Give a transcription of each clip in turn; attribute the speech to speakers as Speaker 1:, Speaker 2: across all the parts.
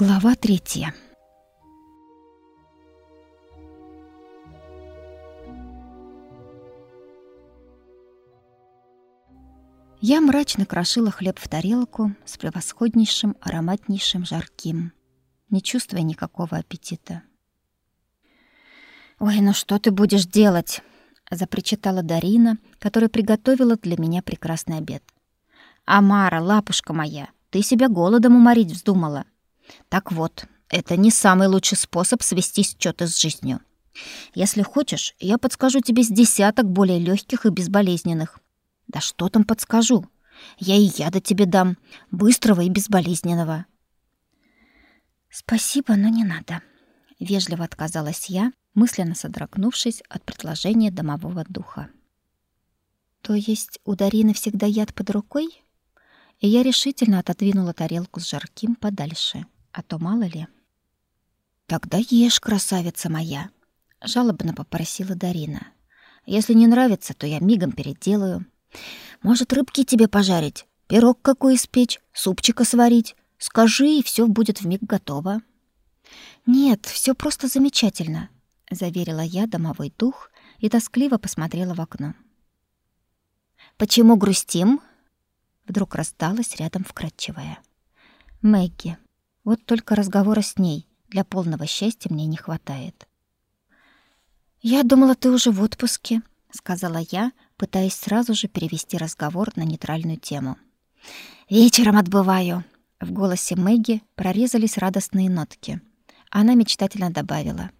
Speaker 1: Глава третья. Я мрачно крошила хлеб в тарелку с превосходнейшим, ароматнейшим жарким, не чувствуя никакого аппетита. «Ой, ну что ты будешь делать?» — запричитала Дарина, которая приготовила для меня прекрасный обед. «Амара, лапушка моя, ты себя голодом уморить вздумала. Так вот, это не самый лучший способ свести счеты с жизнью. Если хочешь, я подскажу тебе с десяток более легких и безболезненных. Да что там подскажу? Я и яда тебе дам, быстрого и безболезненного. Спасибо, но не надо, вежливо отказалась я, мысленно содрогнувшись от предложения домового духа. То есть у Дарины всегда яд под рукой? И я решительно отодвинула тарелку с жарким подальше а то мало ли. Тогда ешь, красавица моя, жалобно попросила Дарина. Если не нравится, то я мигом переделаю. Может, рыбки тебе пожарить, пирог какой испечь, супчика сварить. Скажи, и все будет вмиг готово. Нет, все просто замечательно, заверила я домовой дух и тоскливо посмотрела в окно. Почему грустим? Вдруг раздалась рядом вкрадчивая. Мэгги. Вот только разговора с ней для полного счастья мне не хватает. «Я думала, ты уже в отпуске», — сказала я, пытаясь сразу же перевести разговор на нейтральную тему. «Вечером отбываю», — в голосе Мэгги прорезались радостные нотки. Она мечтательно добавила.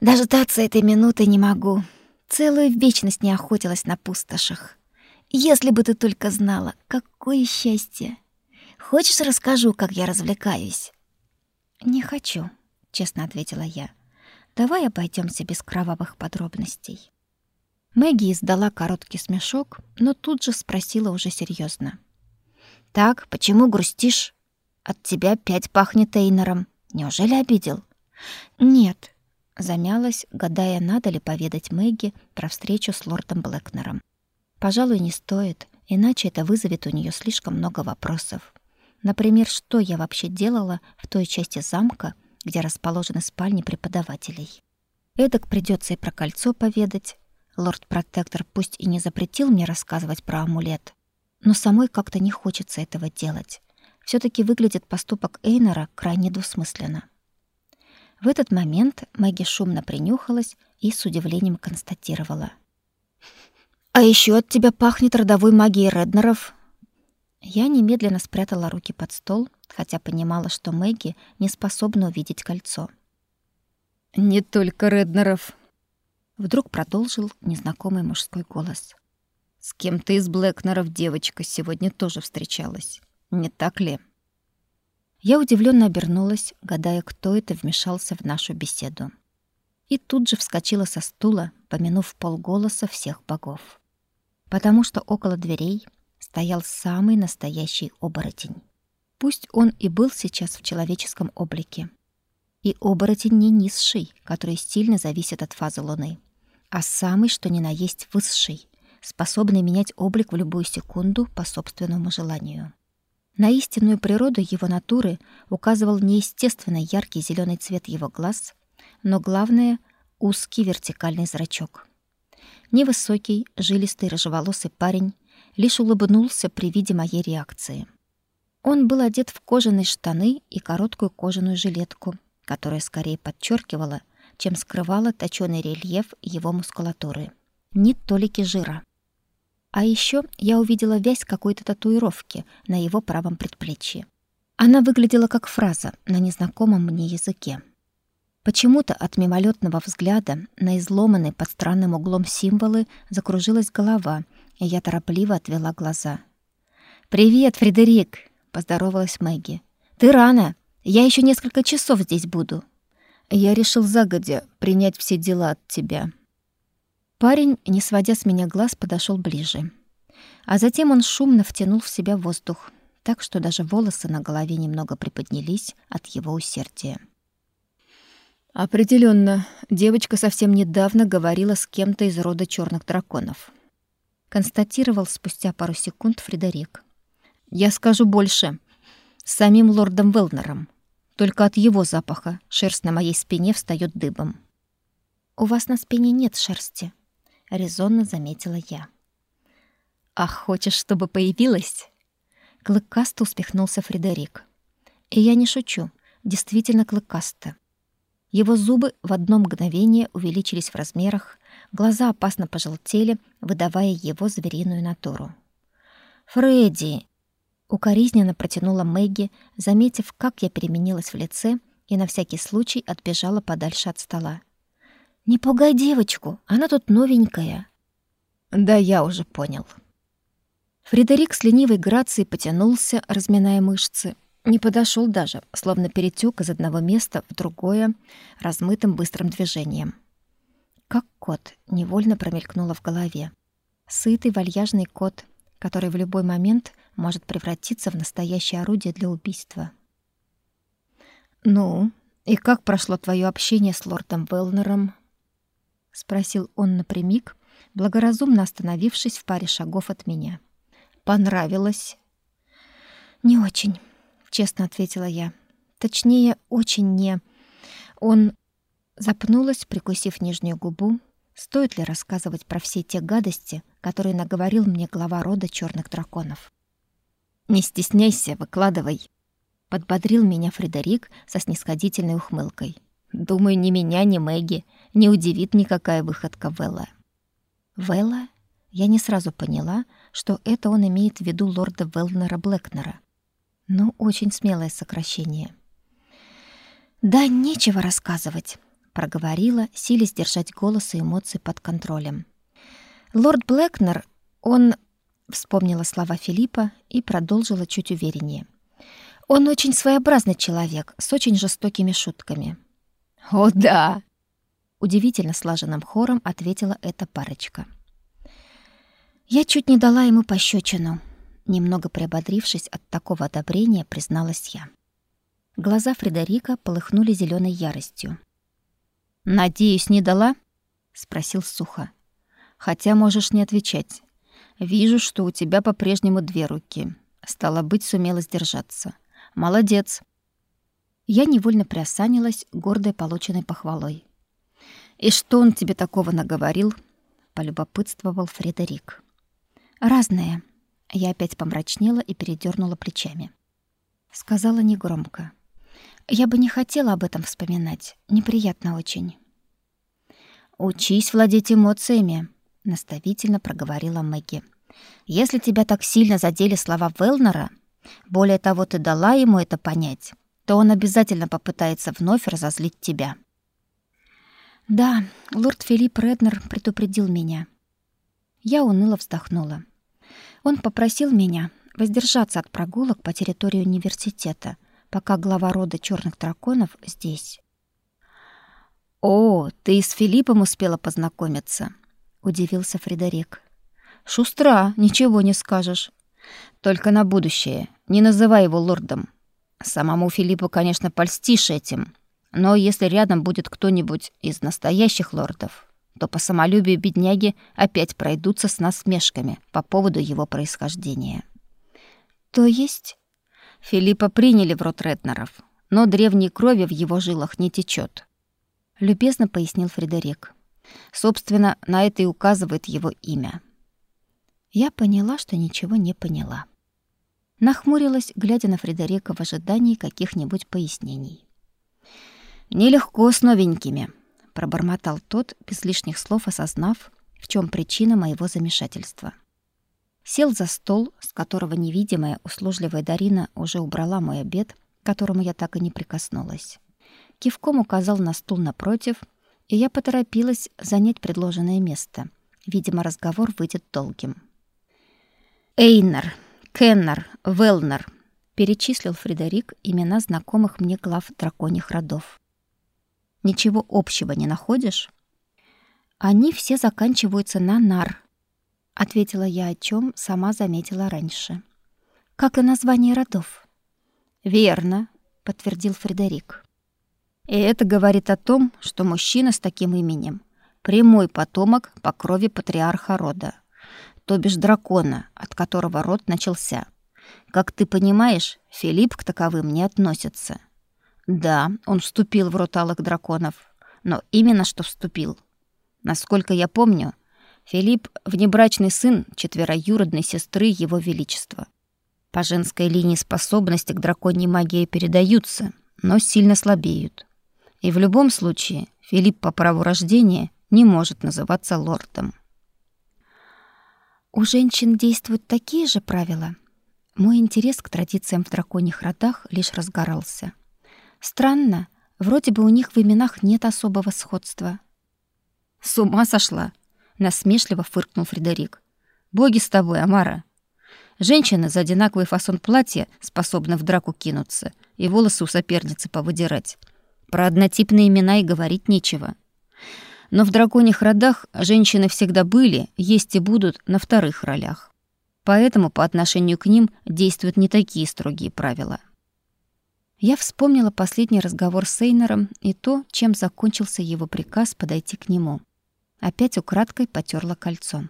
Speaker 1: «Дождаться этой минуты не могу. Целую вечность не охотилась на пустошах. Если бы ты только знала, какое счастье! Хочешь, расскажу, как я развлекаюсь?» «Не хочу», — честно ответила я. «Давай обойдемся без кровавых подробностей». Мэгги издала короткий смешок, но тут же спросила уже серьезно: «Так, почему грустишь? От тебя пять пахнет Эйнером. Неужели обидел?» «Нет», — замялась, гадая, надо ли поведать Мэгги про встречу с лордом Блэкнером. «Пожалуй, не стоит, иначе это вызовет у нее слишком много вопросов. Например, что я вообще делала в той части замка, где расположены спальни преподавателей. Эдак придется и про кольцо поведать. Лорд-протектор пусть и не запретил мне рассказывать про амулет, но самой как-то не хочется этого делать. все таки выглядит поступок Эйнора крайне двусмысленно. В этот момент Мэгги шумно принюхалась и с удивлением констатировала. «А еще от тебя пахнет родовой магией Реднеров. Я немедленно спрятала руки под стол, хотя понимала, что Мэгги не способна увидеть кольцо.
Speaker 2: «Не только Реднеров», —
Speaker 1: вдруг продолжил незнакомый мужской голос.
Speaker 2: «С кем-то из Блэкнеров девочка сегодня тоже встречалась. Не так ли?»
Speaker 1: Я удивленно обернулась, гадая, кто это вмешался в нашу беседу. И тут же вскочила со стула, помянув полголоса всех богов. Потому что около дверей стоял самый настоящий оборотень. Пусть он и был сейчас в человеческом облике. И оборотень не низший, который сильно зависит от фазы Луны, а самый, что ни на есть, высший, способный менять облик в любую секунду по собственному желанию. На истинную природу его натуры указывал неестественно яркий зеленый цвет его глаз, но главное — узкий вертикальный зрачок. Невысокий, жилистый рыжеволосый парень лишь улыбнулся при виде моей реакции. Он был одет в кожаные штаны и короткую кожаную жилетку, которая скорее подчеркивала, чем скрывала точёный рельеф его мускулатуры. Ни толики жира. А еще я увидела вязь какой-то татуировки на его правом предплечье. Она выглядела как фраза на незнакомом мне языке. Почему-то от мимолетного взгляда на изломанные под странным углом символы закружилась голова, и я торопливо отвела глаза. «Привет, Фредерик!» — поздоровалась Мэгги. «Ты рано! Я еще несколько часов здесь буду».
Speaker 2: «Я решил загодя принять все дела от тебя».
Speaker 1: Парень, не сводя с меня глаз, подошел ближе. А затем он шумно втянул в себя воздух, так что даже волосы на голове немного приподнялись от его усердия.
Speaker 2: Определенно, девочка совсем недавно говорила с кем-то из рода черных драконов
Speaker 1: констатировал спустя пару секунд Фредерик.
Speaker 2: Я скажу больше. С самим лордом Велнером. Только от его запаха шерсть на моей спине встает дыбом.
Speaker 1: «У вас на спине нет шерсти», — резонно заметила я.
Speaker 2: «Ах, хочешь, чтобы появилась?»
Speaker 1: Клыкасто успехнулся Фредерик. И я не шучу, действительно клыкасто. Его зубы в одно мгновение увеличились в размерах, глаза опасно пожелтели, выдавая его звериную натуру. «Фредди!» — укоризненно протянула Мэгги, заметив, как я переменилась в лице, и на всякий случай отбежала подальше от стола. «Не пугай девочку, она тут новенькая».
Speaker 2: «Да я уже понял».
Speaker 1: Фредерик с ленивой грацией потянулся, разминая мышцы, не подошел даже, словно перетек из одного места в другое размытым быстрым движением. Как кот невольно промелькнуло в голове. Сытый вальяжный кот, который в любой момент может превратиться в настоящее орудие для убийства.
Speaker 2: «Ну, и как прошло твое общение с лордом Велнером?» — спросил он напрямик, благоразумно остановившись в паре шагов от меня. «Понравилось?»
Speaker 1: «Не очень», честно ответила я. Точнее, очень не. Он запнулась, прикусив нижнюю губу. Стоит ли рассказывать про все те гадости, которые наговорил мне глава рода черных драконов?
Speaker 2: Не стесняйся, выкладывай, подбодрил меня Фредерик со снисходительной ухмылкой. Думаю, ни меня, ни Мэгги не удивит никакая выходка Велла.
Speaker 1: Велла? Я не сразу поняла, что это он имеет в виду лорда Велнера Блэкнера. Ну, очень смелое сокращение. Да нечего рассказывать, проговорила, силясь держать голос и эмоции под контролем. Лорд Блэкнер, он вспомнила слова Филиппа и продолжила чуть увереннее. Он очень своеобразный человек с очень жестокими шутками.
Speaker 2: О, да,
Speaker 1: удивительно слаженным хором ответила эта парочка. Я чуть не дала ему пощечину. Немного приободрившись от такого одобрения, призналась я. Глаза Фредерика полыхнули зеленой яростью.
Speaker 2: «Надеюсь, не дала?» — спросил сухо. «Хотя можешь не отвечать. Вижу, что у тебя по-прежнему две руки. Стало быть, сумела сдержаться. Молодец!»
Speaker 1: Я невольно приосанилась, гордой полученной похвалой.
Speaker 2: «И что он тебе такого наговорил?» — полюбопытствовал Фредерик.
Speaker 1: «Разное», я опять помрачнела и передернула плечами. Сказала негромко. Я бы не хотела об этом вспоминать. Неприятно очень.
Speaker 2: Учись владеть эмоциями, наставительно проговорила Мэгги. Если тебя так сильно задели слова Велнера, более того, ты дала ему это понять, то он обязательно попытается вновь разозлить тебя.
Speaker 1: Да, лорд Филипп Реднер предупредил меня. Я уныло вздохнула. Он попросил меня воздержаться от прогулок по территории университета, пока глава рода черных драконов здесь.
Speaker 2: «О, ты с Филиппом успела познакомиться», — удивился Фредерик. «Шустра, ничего не скажешь. Только на будущее не называй его лордом. Самому Филиппу, конечно, польстишь этим, но если рядом будет кто-нибудь из настоящих лордов, то по самолюбию бедняги опять пройдутся с насмешками по поводу его происхождения.
Speaker 1: То есть
Speaker 2: Филиппа приняли в род Ретнеров, но древней крови в его жилах не течет, любезно пояснил Фредерик. Собственно, на это и указывает его имя.
Speaker 1: Я поняла, что ничего не поняла. Нахмурилась, глядя на Фредерика в ожидании каких-нибудь пояснений.
Speaker 2: Нелегко с новенькими, пробормотал тот, без лишних слов осознав, в чем причина моего замешательства. Сел за стол, с которого невидимая услужливая Дарина уже убрала мой обед, к которому я так и не прикоснулась. Кивком указал на стул напротив, и я поторопилась занять предложенное место. Видимо, разговор выйдет долгим. «Эйнер, Кеннер, Велнер», — перечислил Фредерик имена знакомых мне глав драконьих родов. Ничего общего не находишь?
Speaker 1: Они все заканчиваются на нар, ответила я, о чем сама заметила раньше. Как и название родов.
Speaker 2: Верно, подтвердил Фредерик. И это говорит о том, что мужчина с таким именем прямой потомок по крови патриарха рода, то бишь дракона, от которого род начался. Как ты понимаешь, Филипп к таковым не относится. Да, он вступил в рот алых драконов, но именно что вступил. Насколько я помню, Филипп — внебрачный сын четвероюродной сестры Его Величества. По женской линии способности к драконьей магии передаются, но сильно слабеют. И в любом случае Филипп по праву рождения не может называться лордом.
Speaker 1: У женщин действуют такие же правила? Мой интерес к традициям в драконьих родах лишь разгорался. Странно, вроде бы у них в именах нет особого сходства.
Speaker 2: С ума сошла, насмешливо фыркнул Фредерик. Боги с тобой, Амара. Женщины за одинаковый фасон платья способны в драку кинуться и волосы у соперницы повыдирать. Про однотипные имена и говорить нечего. Но в драконьих родах женщины всегда были, есть и будут на вторых ролях. Поэтому по отношению к ним действуют не такие строгие правила.
Speaker 1: Я вспомнила последний разговор с Эйнером и то, чем закончился его приказ подойти к нему. Опять украдкой потерла кольцо.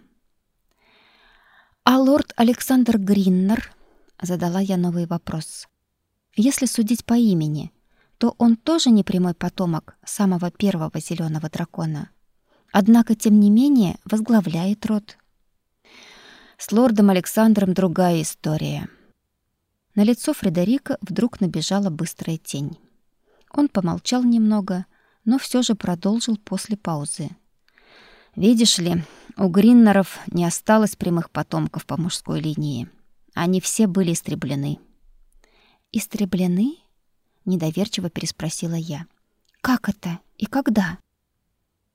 Speaker 1: «А лорд Александр Гриннер?» — задала я новый вопрос. «Если судить по имени, то он тоже не прямой потомок самого первого зеленого дракона. Однако, тем не менее, возглавляет род».
Speaker 2: С лордом Александром другая история.
Speaker 1: На лицо Фредерика вдруг набежала быстрая тень. Он помолчал немного, но все же продолжил после паузы.
Speaker 2: Видишь ли, у Гриннеров не осталось прямых потомков по мужской линии. Они все были истреблены.
Speaker 1: Истреблены? недоверчиво переспросила я. Как это и когда?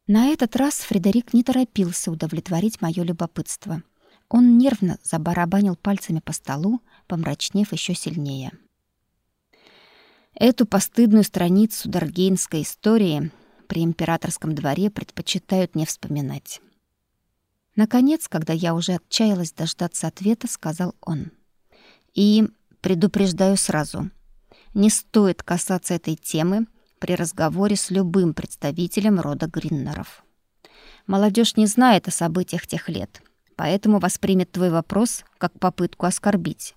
Speaker 1: На этот раз Фредерик не торопился удовлетворить моё любопытство. Он нервно забарабанил пальцами по столу, помрачнев еще сильнее.
Speaker 2: Эту постыдную страницу даргейнской истории при императорском дворе предпочитают не вспоминать.
Speaker 1: Наконец, когда я уже отчаялась дождаться ответа, сказал он.
Speaker 2: И предупреждаю сразу, не стоит касаться этой темы при разговоре с любым представителем рода Гриннеров. Молодежь не знает о событиях тех лет, поэтому воспримет твой вопрос как попытку оскорбить.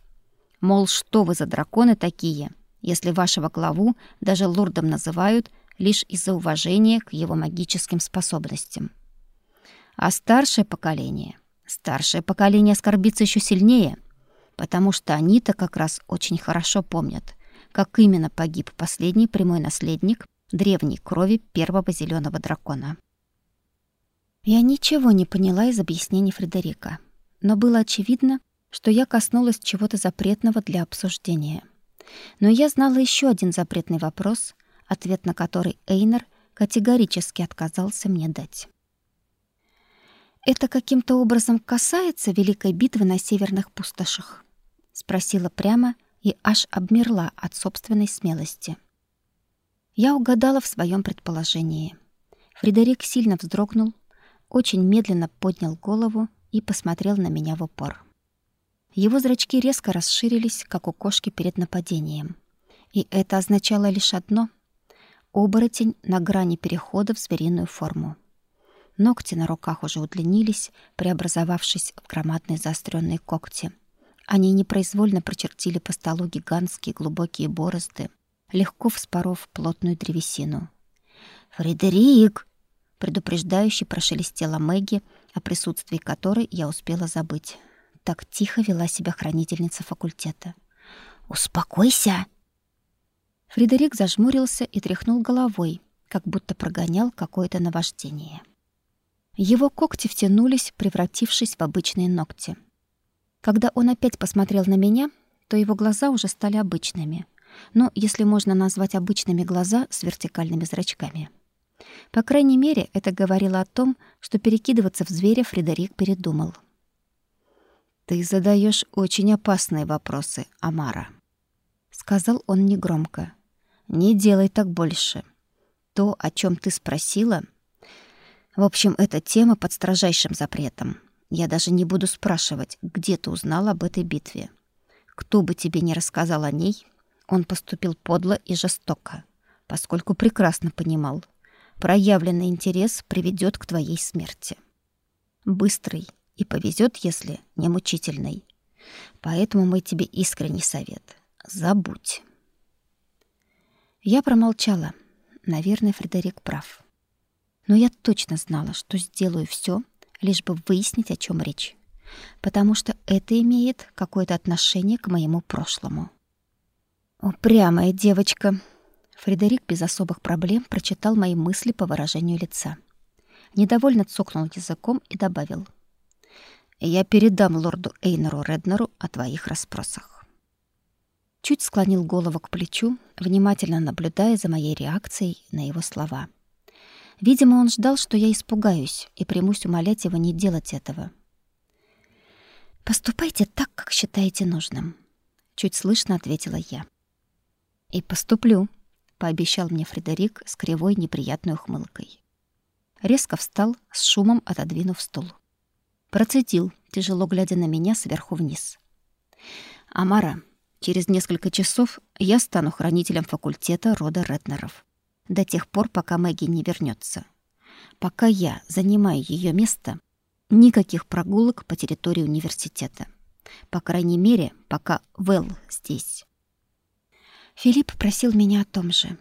Speaker 2: Мол, что вы за драконы такие, если вашего главу даже лордом называют — лишь из-за уважения к его магическим способностям. А старшее поколение, старшее поколение оскорбится еще сильнее, потому что они-то как раз очень хорошо помнят, как именно погиб последний прямой наследник древней крови первого зеленого дракона.
Speaker 1: Я ничего не поняла из объяснений Фредерика, но было очевидно, что я коснулась чего-то запретного для обсуждения. Но я знала еще один запретный вопрос, ответ на который Эйнер категорически отказался мне дать. «Это каким-то образом касается Великой битвы на северных пустошах?» — спросила прямо и аж обмерла от собственной смелости. Я угадала в своем предположении. Фредерик сильно вздрогнул, очень медленно поднял голову и посмотрел на меня в упор. Его зрачки резко расширились, как у кошки перед нападением. И это означало лишь одно — Оборотень на грани перехода в звериную форму. Ногти на руках уже удлинились, преобразовавшись в громадные заостренные когти. Они непроизвольно прочертили по столу гигантские глубокие борозды, легко вспоров плотную древесину. «Фредерик!» — предупреждающе прошелестела Мэгги, о присутствии которой я успела забыть. Так тихо вела себя хранительница факультета. «Успокойся!» Фредерик зажмурился и тряхнул головой, как будто прогонял какое-то наваждение. Его когти втянулись, превратившись в обычные ногти. Когда он опять посмотрел на меня, то его глаза уже стали обычными. Ну, если можно назвать обычными глаза с вертикальными зрачками. По крайней мере, это говорило о том, что перекидываться в зверя Фредерик передумал.
Speaker 2: «Ты задаешь очень опасные вопросы, Амара», — сказал он негромко. Не делай так больше. То, о чем ты спросила... В общем, эта тема под строжайшим запретом. Я даже не буду спрашивать, где ты узнал об этой битве. Кто бы тебе не рассказал о ней, он поступил подло и жестоко, поскольку прекрасно понимал, проявленный интерес приведет к твоей смерти. Быстрый и повезет, если не мучительный. Поэтому мой тебе искренний совет — забудь. Я промолчала. Наверное, Фредерик прав. Но я точно знала, что сделаю все, лишь бы выяснить, о чем речь. Потому что это имеет какое-то отношение к моему прошлому. Упрямая девочка. Фредерик без особых проблем прочитал мои мысли по выражению лица. Недовольно цокнул языком и добавил. «Я передам лорду Эйнору Реднеру о твоих расспросах». Чуть склонил голову к плечу, внимательно наблюдая за моей реакцией на его слова. Видимо, он ждал, что я испугаюсь и примусь умолять его не делать этого. «Поступайте так, как считаете нужным», — чуть слышно ответила я. «И поступлю», — пообещал мне Фредерик с кривой неприятной ухмылкой. Резко встал, с шумом отодвинув стул. Процедил, тяжело глядя на меня сверху вниз. «Амара, через несколько часов я стану хранителем факультета рода Ретнеров. До тех пор, пока Мэгги не вернется. Пока я занимаю ее место, никаких прогулок по территории университета. По крайней мере, пока Вэл здесь». Филипп просил меня о том же.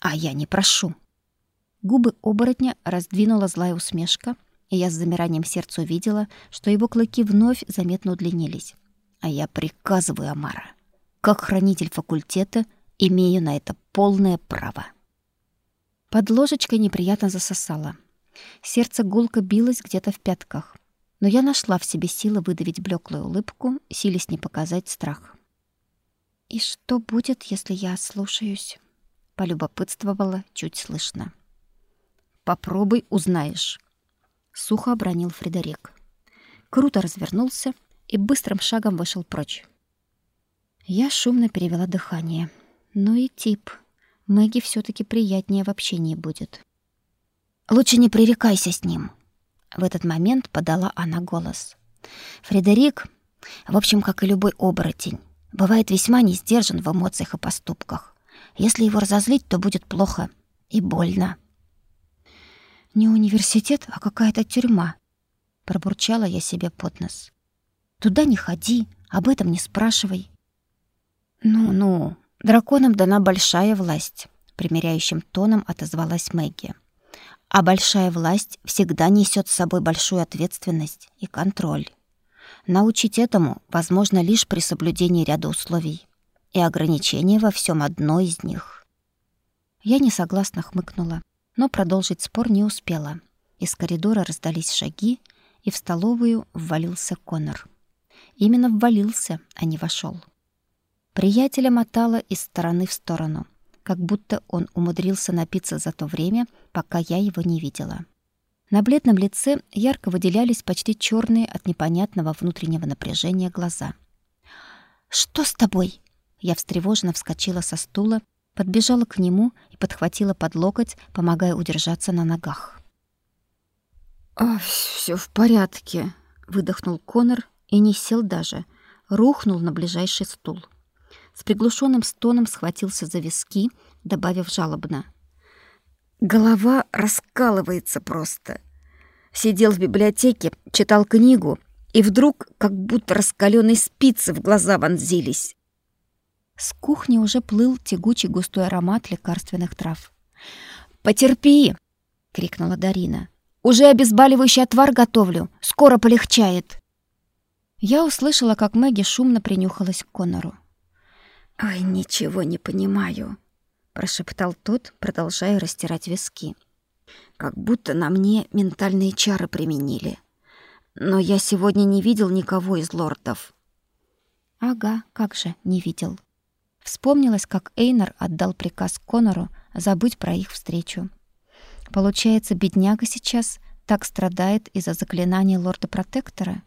Speaker 2: А я не прошу. Губы оборотня раздвинула злая усмешка, и я с замиранием сердца увидела, что его клыки вновь заметно удлинились. А я приказываю Амара. Как хранитель факультета имею на это полное право. Под ложечкой неприятно засосало. Сердце гулко билось где-то в пятках. Но я нашла в себе силы выдавить блеклую улыбку, силясь не показать страх. «И что будет, если я слушаюсь?» — полюбопытствовала чуть слышно. «Попробуй, узнаешь», — сухо обронил Фредерик. Круто развернулся и быстрым шагом вышел прочь. Я шумно перевела дыхание. Ну и тип. Мэгги все таки приятнее в общении будет. «Лучше не пререкайся с ним», — в этот момент подала она голос. «Фредерик, в общем, как и любой оборотень, бывает весьма не сдержан в эмоциях и поступках. Если его разозлить, то будет плохо и больно. Не университет, а какая-то тюрьма, пробурчала я себе под нос. Туда не ходи, об этом не спрашивай. Ну-ну, драконам дана большая власть, примиряющим тоном отозвалась Мэгги. А большая власть всегда несет с собой большую ответственность и контроль. Научить этому возможно лишь при соблюдении ряда условий, и ограничение во всем одно из них. Я не согласно хмыкнула, но продолжить спор не успела. Из коридора раздались шаги, и в столовую ввалился Конор. Именно ввалился, а не вошел. Приятеля мотало из стороны в сторону, как будто он умудрился напиться за то время, пока я его не видела. На бледном лице ярко выделялись почти черные от непонятного внутреннего напряжения глаза. «Что с тобой?» Я встревоженно вскочила со стула, подбежала к нему и подхватила под локоть, помогая удержаться на ногах. «А, все в порядке», — выдохнул Конор и не сел даже, рухнул на ближайший стул. С приглушенным стоном схватился за виски, добавив жалобно — Голова раскалывается просто. Сидел в библиотеке, читал книгу, и вдруг как будто раскаленные спицы в глаза вонзились. С кухни уже плыл тягучий густой аромат лекарственных трав. «Потерпи!» — крикнула Дарина. «Уже обезболивающий отвар готовлю. Скоро полегчает!» Я услышала, как Мэгги шумно принюхалась к Конору. «Ой, ничего не понимаю», прошептал тот, продолжая растирать виски. Как будто на мне ментальные чары применили. Но я сегодня не видел никого из лордов. Ага, как же, не видел. Вспомнилось, как Эйнар отдал приказ Конору забыть про их встречу. Получается, бедняга сейчас так страдает из-за заклинания лорда-протектора?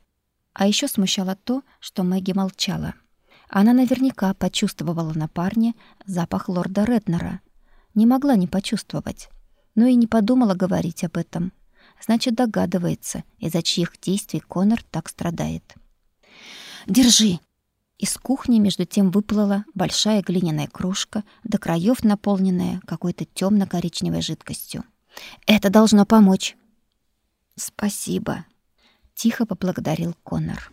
Speaker 2: А еще смущало то, что Мэгги молчала. Она наверняка почувствовала на парне запах лорда Реднера. Не могла не почувствовать, но и не подумала говорить об этом. Значит, догадывается, из-за чьих действий Конор так страдает. «Держи!» Из кухни между тем выплыла большая глиняная кружка, до краев наполненная какой-то темно коричневой жидкостью. «Это должно помочь!» «Спасибо!» — тихо поблагодарил Конор.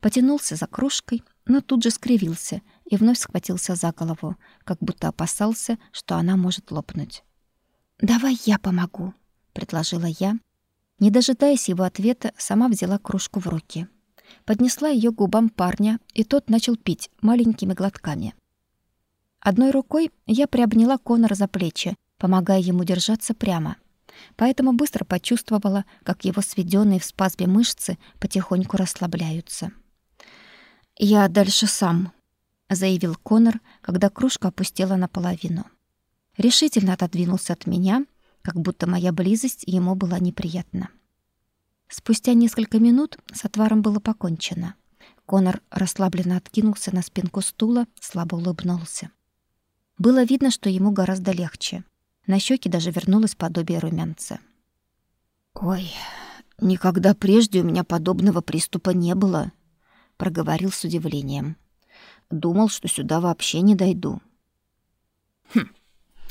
Speaker 2: Потянулся за кружкой, но тут же скривился и вновь схватился за голову, как будто опасался, что она может лопнуть.
Speaker 1: «Давай я помогу», — предложила я.
Speaker 2: Не дожидаясь его ответа, сама взяла кружку в руки. Поднесла ее к губам парня, и тот начал пить маленькими глотками. Одной рукой я приобняла Конора за плечи, помогая ему держаться прямо. Поэтому быстро почувствовала, как его сведенные в спазме мышцы потихоньку расслабляются. «Я дальше сам», — заявил Конор, когда кружка опустела наполовину. Решительно отодвинулся от меня, как будто моя близость ему была неприятна. Спустя несколько минут с отваром было покончено. Конор расслабленно откинулся на спинку стула, слабо улыбнулся. Было видно, что ему гораздо легче. На щеке даже вернулось подобие румянца. «Ой, никогда прежде у меня подобного приступа не было», — проговорил с удивлением. «Думал, что сюда вообще не дойду».
Speaker 1: «Хм,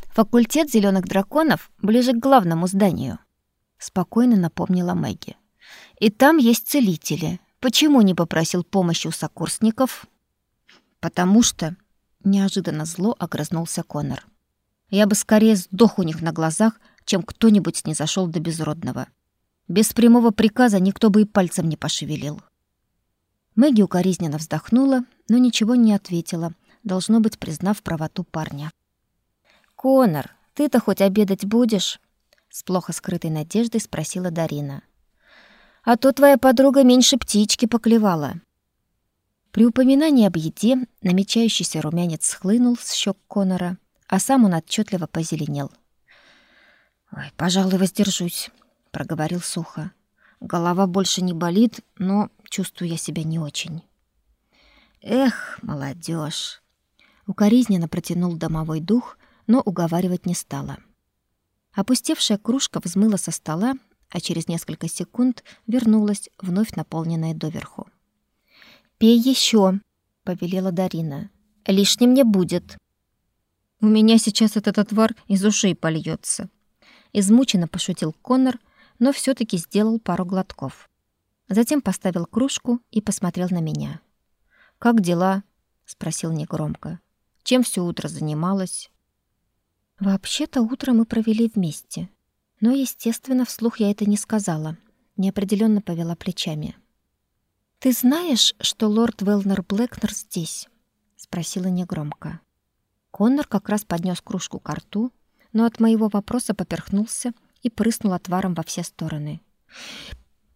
Speaker 1: факультет зеленых драконов ближе к главному зданию», — спокойно напомнила Мэгги. «И там есть целители. Почему не попросил помощи у сокурсников?»
Speaker 2: «Потому что...» — неожиданно зло огрызнулся Конор. Я бы скорее сдох у них на глазах, чем кто-нибудь снизошел до безродного. Без прямого приказа никто бы и пальцем не пошевелил. Мэгги укоризненно вздохнула, но ничего не ответила, должно быть, признав правоту парня.
Speaker 1: «Конор, ты-то хоть обедать будешь?» С плохо скрытой надеждой спросила Дарина. «А то твоя подруга меньше птички поклевала».
Speaker 2: При упоминании об еде намечающийся румянец схлынул с щек Конора, а сам он отчетливо позеленел. «Ой, пожалуй, воздержусь», — проговорил сухо. «Голова больше не болит, но чувствую я себя не очень». «Эх, молодежь! Укоризненно протянул домовой дух, но уговаривать не стала. Опустевшая кружка взмыла со стола, а через несколько секунд вернулась, вновь наполненная доверху.
Speaker 1: «Пей еще, повелела Дарина. «Лишним не будет».
Speaker 2: У меня сейчас этот отвар из ушей польется. Измученно пошутил Коннор, но все таки сделал пару глотков. Затем поставил кружку и посмотрел на меня. «Как дела?» — спросил негромко. «Чем все утро занималась?»
Speaker 1: «Вообще-то утро мы провели вместе. Но, естественно, вслух я это не сказала. Неопределенно повела плечами. «Ты знаешь, что лорд Велнер Блэкнер здесь?» — спросила негромко.
Speaker 2: Коннор как раз поднес кружку к рту, но от моего вопроса поперхнулся и прыснул отваром во все стороны.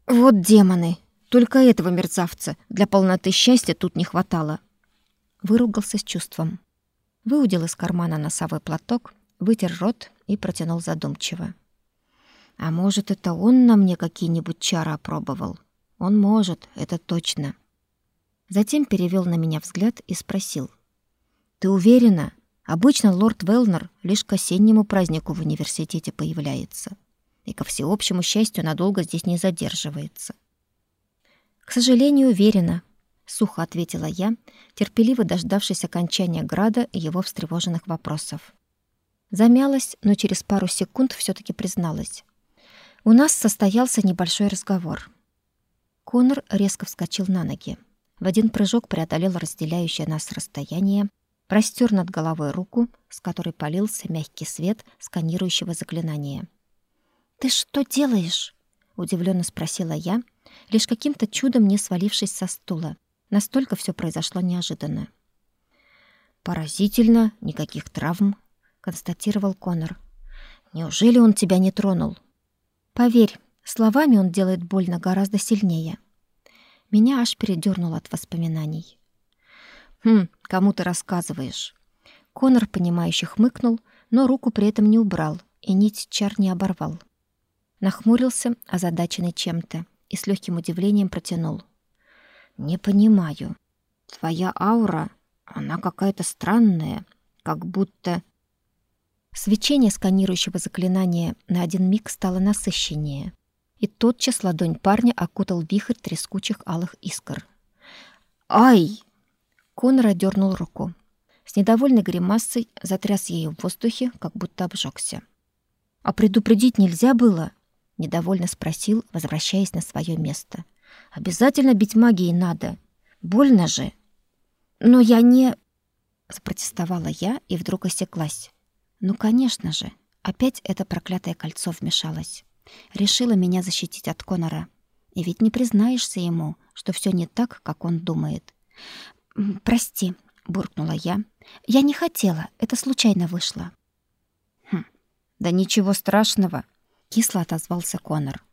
Speaker 2: «Вот демоны! Только этого мерзавца для полноты счастья тут не хватало!» Выругался с чувством. Выудил из кармана носовой платок, вытер рот и протянул задумчиво. «А может, это он на мне какие-нибудь чары опробовал? Он может, это точно!» Затем перевел на меня взгляд и спросил. «Ты уверена?» Обычно лорд Велнер лишь к осеннему празднику в университете появляется. И ко всеобщему счастью надолго здесь не задерживается. К сожалению, уверена, сухо ответила я, терпеливо дождавшись окончания града и его встревоженных вопросов. Замялась, но через пару секунд все таки призналась. У нас состоялся небольшой разговор. Конор резко вскочил на ноги. В один прыжок преодолел разделяющее нас расстояние простер над головой руку, с которой полился мягкий свет сканирующего заклинания.
Speaker 1: «Ты что делаешь?» — удивленно спросила я, лишь каким-то чудом не свалившись со стула. Настолько все произошло неожиданно.
Speaker 2: «Поразительно, никаких травм», — констатировал Конор. «Неужели он тебя не тронул?»
Speaker 1: «Поверь, словами он делает больно гораздо сильнее». Меня аж передёрнуло от воспоминаний.
Speaker 2: Хм, кому ты рассказываешь? Конор понимающе хмыкнул, но руку при этом не убрал и нить чар не оборвал. Нахмурился, озадаченный чем-то, и с легким удивлением протянул: "Не понимаю. Твоя аура, она какая-то странная, как будто Свечение сканирующего заклинания на один миг стало насыщеннее, и тотчас ладонь парня окутал вихрь трескучих алых искр. «Ай!» Конор дернул руку. С недовольной гримасой затряс ею в воздухе, как будто обжегся. «А предупредить нельзя было?» — недовольно спросил, возвращаясь на свое место. «Обязательно бить магией надо. Больно же». «Но я не...»
Speaker 1: запротестовала я и вдруг осеклась. Ну, конечно же, опять это проклятое кольцо вмешалось. Решила меня защитить от Конора. И ведь не признаешься ему, что все не так, как он думает. «Прости», — буркнула я. «Я не хотела, это случайно вышло».
Speaker 2: «Хм, да ничего страшного», — кисло отозвался Конор.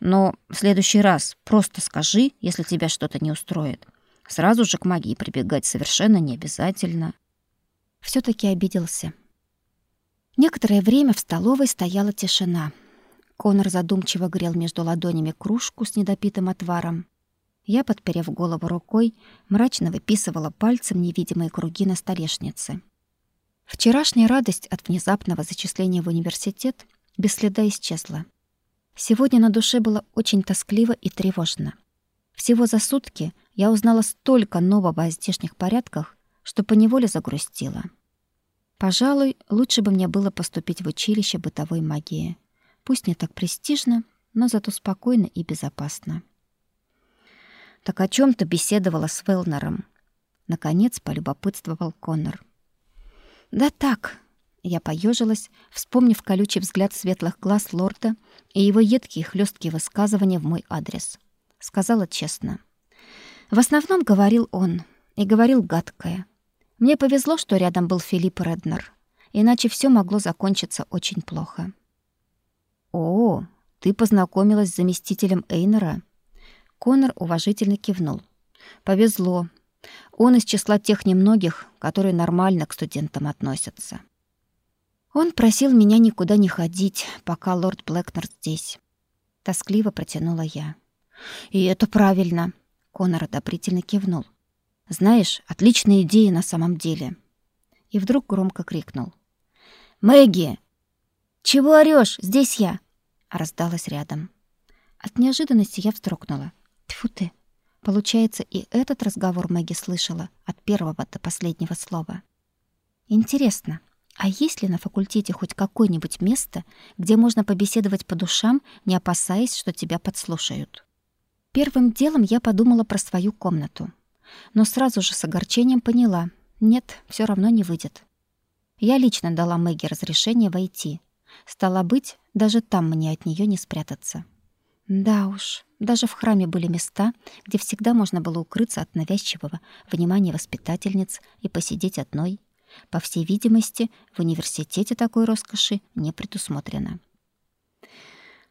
Speaker 2: «Но в следующий раз просто скажи, если тебя что-то не устроит. Сразу же к магии прибегать совершенно не обязательно».
Speaker 1: все таки обиделся. Некоторое время в столовой стояла тишина — Конор задумчиво грел между ладонями кружку с недопитым отваром. Я, подперев голову рукой, мрачно выписывала пальцем невидимые круги на столешнице. Вчерашняя радость от внезапного зачисления в университет без следа исчезла. Сегодня на душе было очень тоскливо и тревожно. Всего за сутки я узнала столько нового о здешних порядках, что поневоле загрустила. Пожалуй, лучше бы мне было поступить в училище бытовой магии. Пусть не так престижно, но зато спокойно и безопасно.
Speaker 2: «Так о чем ты беседовала с Велнером?» Наконец полюбопытствовал Коннор.
Speaker 1: «Да так», — я поежилась, вспомнив колючий взгляд светлых глаз лорда и его едкие хлесткие высказывания в мой адрес. Сказала честно. В основном говорил он, и говорил гадкое. Мне повезло, что рядом был Филипп Реднер, иначе все могло закончиться очень плохо.
Speaker 2: «О, ты познакомилась с заместителем Эйнера?»
Speaker 1: Конор уважительно кивнул.
Speaker 2: «Повезло. Он из числа тех немногих, которые нормально к студентам относятся».
Speaker 1: Он просил меня никуда не ходить, пока лорд Блэкнер здесь. Тоскливо протянула я.
Speaker 2: «И это правильно», — Конор одобрительно кивнул. «Знаешь, отличная идея на самом деле».
Speaker 1: И вдруг громко крикнул.
Speaker 2: «Мэгги!»
Speaker 1: «Чего орёшь? Здесь я!» раздалось рядом. От неожиданности я вздрогнула. Тьфу ты. Получается, и этот разговор Мэгги слышала от первого до последнего слова. Интересно, а есть ли на факультете хоть какое-нибудь место, где можно побеседовать по душам, не опасаясь, что тебя подслушают? Первым делом я подумала про свою комнату, но сразу же с огорчением поняла: нет, все равно не выйдет. Я лично дала Мэгги разрешение войти, Стало быть, даже там мне от нее не спрятаться. Да уж, даже в храме были места, где всегда можно было укрыться от навязчивого внимания воспитательниц и посидеть одной. По всей видимости, в университете такой роскоши не предусмотрено.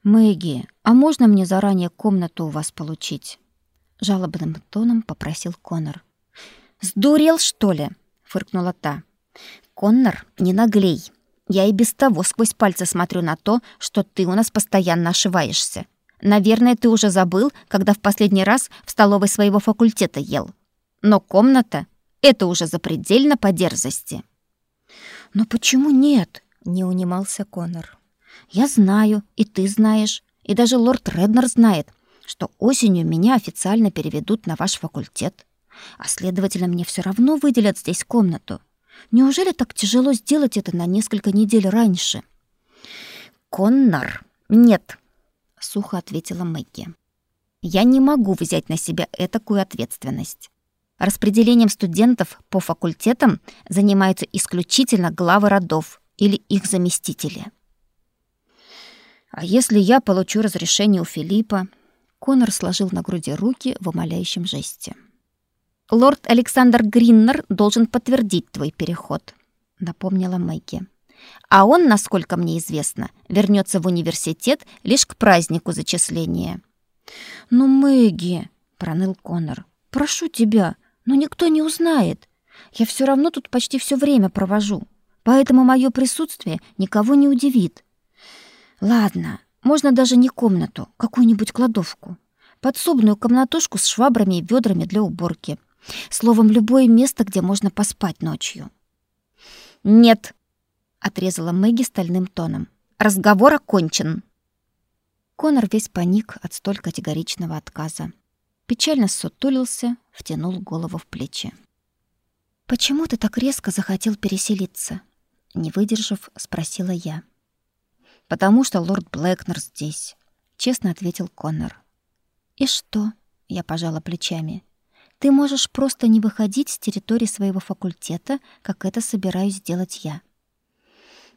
Speaker 2: «Мэгги, а можно мне заранее комнату у вас получить?» Жалобным тоном попросил Конор.
Speaker 1: «Сдурел, что ли?» — фыркнула та. «Коннор, не наглей. Я и без того сквозь пальцы смотрю на то, что ты у нас постоянно ошиваешься. Наверное, ты уже забыл, когда в последний раз в столовой своего факультета ел. Но комната — это уже запредельно по дерзости».
Speaker 2: «Но почему нет?» — не унимался Конор.
Speaker 1: «Я знаю, и ты знаешь, и даже лорд Реднер знает, что осенью меня официально переведут на ваш факультет, а следовательно, мне все равно выделят здесь комнату. Неужели так тяжело сделать это на несколько недель раньше?
Speaker 2: Коннор, нет,
Speaker 1: сухо ответила Мэгги. Я не могу взять на себя этакую ответственность. Распределением студентов по факультетам занимаются исключительно главы родов или их заместители.
Speaker 2: А если я получу разрешение у Филиппа?
Speaker 1: Конор сложил на груди руки в умоляющем жесте. Лорд Александр Гриннер должен подтвердить твой переход, напомнила Мэгги. А он, насколько мне известно, вернется в университет лишь к празднику зачисления.
Speaker 2: Ну, Мэгги, проныл Конор. Прошу тебя, но никто не узнает. Я все равно тут почти все время провожу, поэтому мое присутствие никого не удивит. Ладно, можно даже не комнату, какую-нибудь кладовку. Подсобную комнатушку с швабрами и ведрами для уборки. Словом, любое место, где можно поспать ночью.
Speaker 1: «Нет», — отрезала Мэгги стальным тоном. «Разговор окончен». Конор весь паник от столь категоричного отказа. Печально сутулился, втянул голову в плечи. «Почему ты так резко захотел переселиться?» Не выдержав, спросила я.
Speaker 2: «Потому что лорд Блэкнер здесь», — честно ответил Конор.
Speaker 1: «И что?» — я пожала плечами. Ты можешь просто не выходить с территории своего факультета, как это собираюсь сделать я.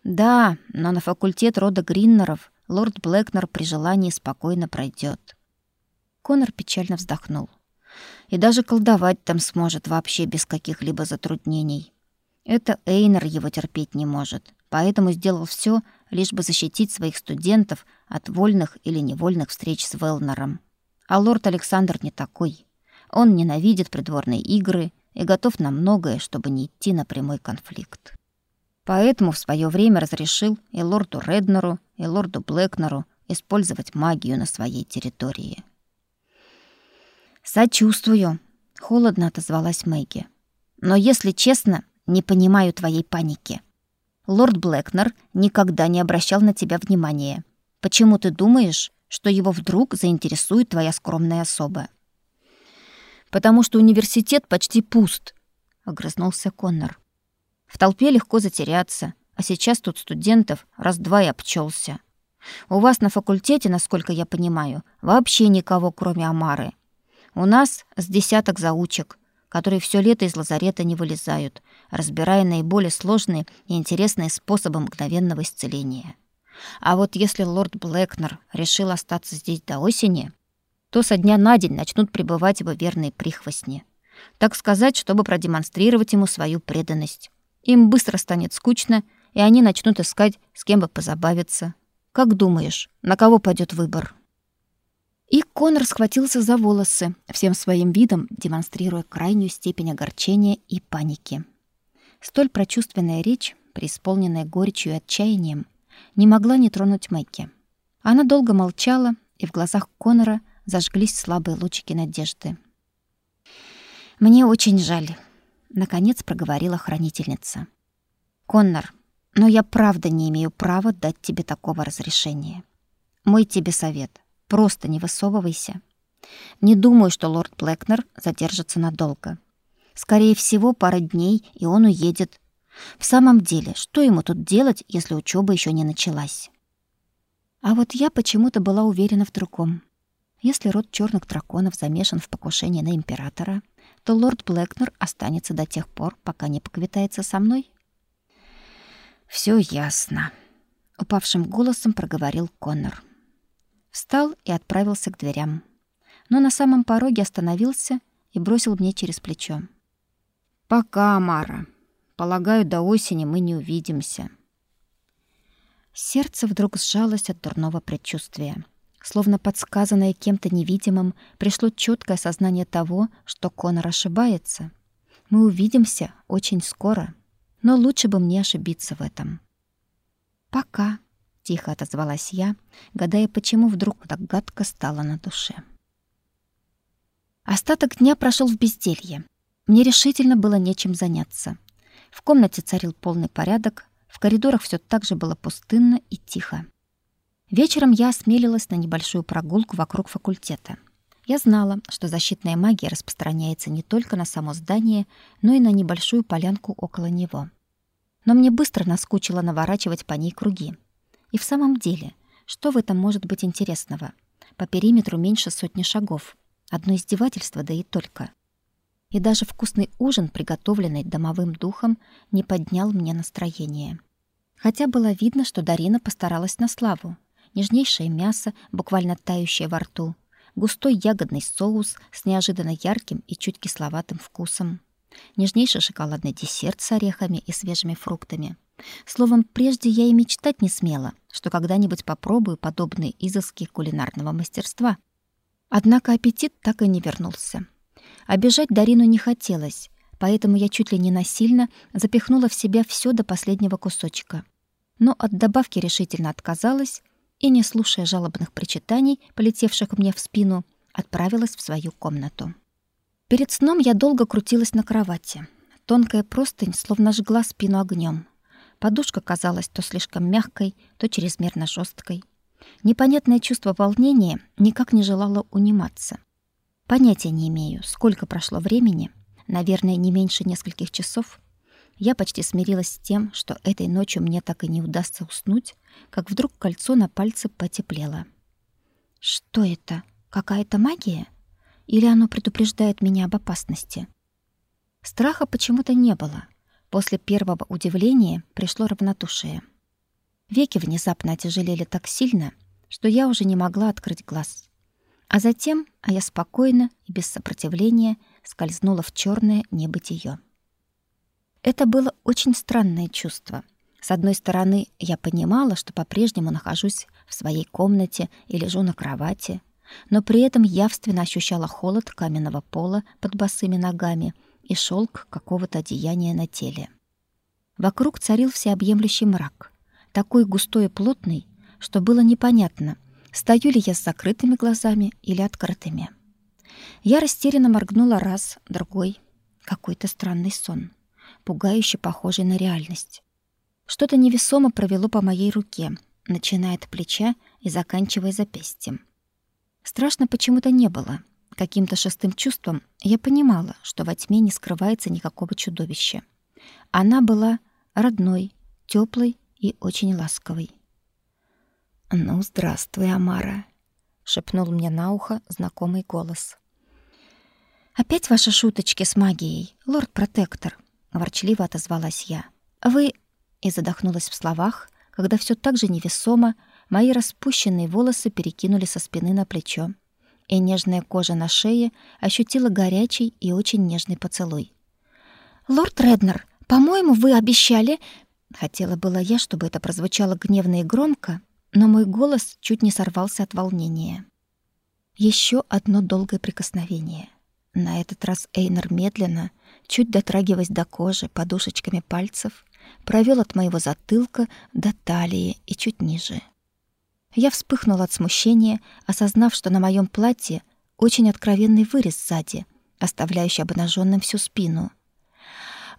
Speaker 2: Да, но на факультет рода Гриннеров лорд Блэкнер при желании спокойно пройдет.
Speaker 1: Конор печально вздохнул.
Speaker 2: И даже колдовать там сможет вообще без каких-либо затруднений. Это Эйнер его терпеть не может, поэтому сделал все, лишь бы защитить своих студентов от вольных или невольных встреч с Велнером. А лорд Александр не такой. Он ненавидит придворные игры и готов на многое, чтобы не идти на прямой конфликт. Поэтому в свое время разрешил и лорду Реднеру, и лорду Блэкнеру использовать магию на своей территории.
Speaker 1: «Сочувствую», — холодно отозвалась Мэгги. «Но, если честно, не понимаю твоей паники. Лорд Блэкнер никогда не обращал на тебя внимания. Почему ты думаешь, что его вдруг заинтересует твоя скромная особа?»
Speaker 2: «Потому что университет почти пуст», — огрызнулся Коннор. «В толпе легко затеряться, а сейчас тут студентов раз-два и обчелся. У вас на факультете, насколько я понимаю, вообще никого, кроме Амары. У нас с десяток заучек, которые все лето из лазарета не вылезают, разбирая наиболее сложные и интересные способы мгновенного исцеления. А вот если лорд Блэкнер решил остаться здесь до осени, то со дня на день начнут прибывать его верные прихвостни. Так сказать, чтобы продемонстрировать ему свою преданность. Им быстро станет скучно, и они начнут искать, с кем бы позабавиться. Как думаешь, на кого пойдет выбор?»
Speaker 1: И Конор схватился за волосы, всем своим видом демонстрируя крайнюю степень огорчения и паники. Столь прочувственная речь, преисполненная горечью и отчаянием, не могла не тронуть Мэйки. Она долго молчала, и в глазах Конора зажглись слабые лучики надежды. «Мне очень жаль», — наконец проговорила хранительница. «Коннор, но я правда не имею права дать тебе такого разрешения. Мой тебе совет — Просто не высовывайся. Не думаю, что лорд Блэкнер задержится надолго. Скорее всего, пара дней, и он уедет. В самом деле, что ему тут делать, если учёба ещё не началась? А вот я почему-то была уверена в другом. Если род чёрных драконов замешан в покушении на императора, то лорд Блэкнер останется до тех пор, пока не поквитается со мной.
Speaker 2: Всё ясно, упавшим голосом проговорил Коннор
Speaker 1: встал и отправился к дверям. Но на самом пороге остановился и бросил мне через плечо.
Speaker 2: «Пока, Мара. Полагаю, до осени мы не увидимся».
Speaker 1: Сердце вдруг сжалось от дурного предчувствия. Словно подсказанное кем-то невидимым, пришло четкое осознание того, что Конор ошибается. Мы увидимся очень скоро, но лучше бы мне ошибиться в этом. «Пока», тихо отозвалась я, гадая, почему вдруг так гадко стало на душе. Остаток дня прошел в безделье. Мне решительно было нечем заняться. В комнате царил полный порядок, в коридорах все так же было пустынно и тихо. Вечером я осмелилась на небольшую прогулку вокруг факультета. Я знала, что защитная магия распространяется не только на само здание, но и на небольшую полянку около него. Но мне быстро наскучило наворачивать по ней круги. И в самом деле, что в этом может быть интересного? По периметру меньше сотни шагов. Одно издевательство, да и только. И даже вкусный ужин, приготовленный домовым духом, не поднял мне настроение. Хотя было видно, что Дарина постаралась на славу. Нежнейшее мясо, буквально тающее во рту, густой ягодный соус с неожиданно ярким и чуть кисловатым вкусом, нежнейший шоколадный десерт с орехами и свежими фруктами — Словом, прежде я и мечтать не смела, что когда-нибудь попробую подобные изыски кулинарного мастерства. Однако аппетит так и не вернулся. Обижать Дарину не хотелось, поэтому я чуть ли не насильно запихнула в себя все до последнего кусочка. Но от добавки решительно отказалась и, не слушая жалобных причитаний, полетевших мне в спину, отправилась в свою комнату. Перед сном я долго крутилась на кровати. Тонкая простынь словно жгла спину огнем. Подушка казалась то слишком мягкой, то чрезмерно жесткой. Непонятное чувство волнения никак не желало униматься. Понятия не имею, сколько прошло времени, наверное, не меньше нескольких часов. Я почти смирилась с тем, что этой ночью мне так и не удастся уснуть, как вдруг кольцо на пальце потеплело. Что это? Какая-то магия? или оно предупреждает меня об опасности? Страха почему-то не было. После первого удивления пришло равнодушие. Веки внезапно отяжелели так сильно, что я уже не могла открыть глаз. А затем, а я спокойно и без сопротивления скользнула в черное небытие. Это было очень странное чувство. С одной стороны, я понимала, что по-прежнему нахожусь в своей комнате и лежу на кровати, но при этом явственно ощущала холод каменного пола под босыми ногами — и шелк какого-то одеяния на теле. Вокруг царил всеобъемлющий мрак, такой густой и плотный, что было непонятно, стою ли я с закрытыми глазами или открытыми. Я растерянно моргнула раз, другой. Какой-то странный сон, пугающе похожий на реальность. Что-то невесомо провело по моей руке, начиная от плеча и заканчивая запястьем. Страшно почему-то не было — Каким-то шестым чувством я понимала, что во тьме не скрывается никакого чудовища. Она была родной, теплой и очень ласковой. «Ну, здравствуй, Амара», — шепнул мне на ухо знакомый голос. «Опять ваши шуточки с магией, лорд-протектор», — ворчливо отозвалась я. «Вы...» — и задохнулась в словах, когда все так же невесомо мои распущенные волосы перекинули со спины на плечо и нежная кожа на шее ощутила горячий и очень нежный поцелуй. «Лорд Реднер, по-моему, вы обещали...» Хотела было я, чтобы это прозвучало гневно и громко, но мой голос чуть не сорвался от волнения. Еще одно долгое прикосновение. На этот раз Эйнер медленно, чуть дотрагиваясь до кожи подушечками пальцев, провел от моего затылка до талии и чуть ниже — я вспыхнула от смущения, осознав, что на моем платье очень откровенный вырез сзади, оставляющий обнаженным всю спину.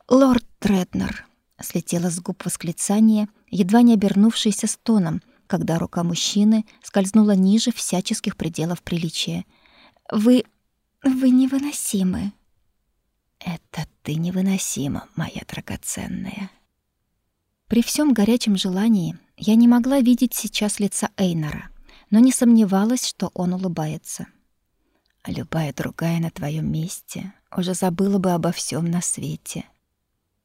Speaker 1: «Лорд Треднер!» — слетело с губ восклицание, едва не обернувшееся стоном, когда рука мужчины скользнула ниже всяческих пределов приличия. «Вы... вы невыносимы!» «Это ты невыносима, моя драгоценная!» При всем горячем желании я не могла видеть сейчас лица Эйнора, но не сомневалась, что он улыбается. любая другая на твоем месте уже забыла бы обо всем на свете.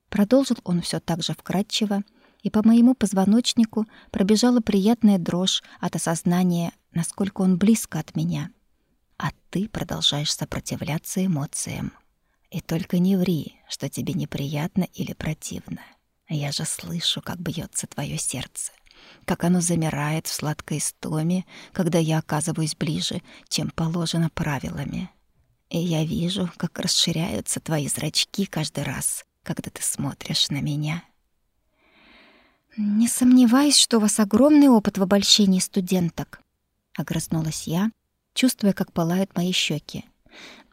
Speaker 1: Продолжил он все так же вкратчиво, и по моему позвоночнику пробежала приятная дрожь от осознания, насколько он близко от меня. А ты продолжаешь сопротивляться эмоциям. И только не ври, что тебе неприятно или противно. Я же слышу, как бьется твое сердце, как оно замирает в сладкой истоме, когда я оказываюсь ближе, чем положено правилами. И я вижу, как расширяются твои зрачки каждый раз, когда ты смотришь на меня. Не сомневаюсь, что у вас огромный опыт в обольщении студенток, огрызнулась я, чувствуя, как пылают мои щеки.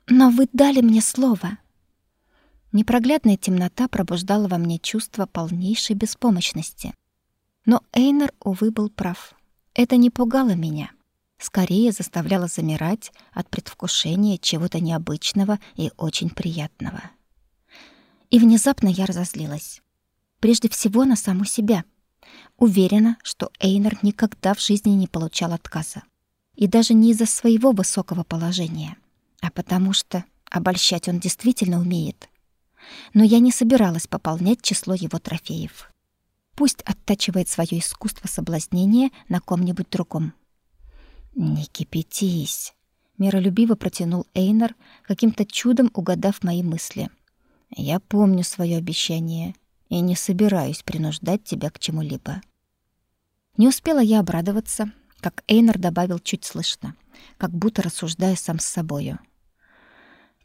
Speaker 1: Но вы дали мне слово. Непроглядная темнота пробуждала во мне чувство полнейшей беспомощности. Но Эйнер, увы, был прав. Это не пугало меня. Скорее заставляло замирать от предвкушения чего-то необычного и очень приятного. И внезапно я разозлилась. Прежде всего на саму себя. Уверена, что Эйнер никогда в жизни не получал отказа. И даже не из-за своего высокого положения, а потому что обольщать он действительно умеет — но я не собиралась пополнять число его трофеев. Пусть оттачивает свое искусство соблазнения на ком-нибудь другом. «Не кипятись», — миролюбиво протянул Эйнар, каким-то чудом угадав мои мысли. «Я помню свое обещание и не собираюсь принуждать тебя к чему-либо». Не успела я обрадоваться, как Эйнар добавил чуть слышно, как будто рассуждая сам с собою.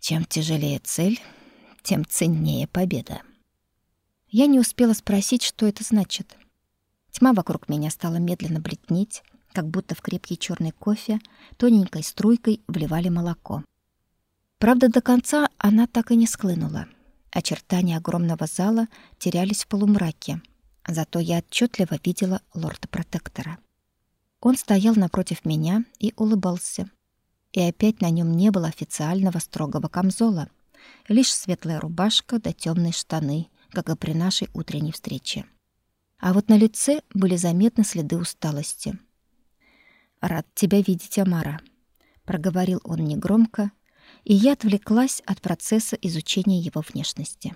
Speaker 1: «Чем тяжелее цель, тем ценнее победа. Я не успела спросить, что это значит. Тьма вокруг меня стала медленно бледнеть, как будто в крепкий черный кофе тоненькой струйкой вливали молоко. Правда, до конца она так и не склынула. Очертания огромного зала терялись в полумраке, зато я отчетливо видела лорда-протектора. Он стоял напротив меня и улыбался. И опять на нем не было официального строгого камзола — лишь светлая рубашка да темные штаны, как и при нашей утренней встрече. А вот на лице были заметны следы усталости. «Рад тебя видеть, Амара», — проговорил он негромко, и я отвлеклась от процесса изучения его внешности.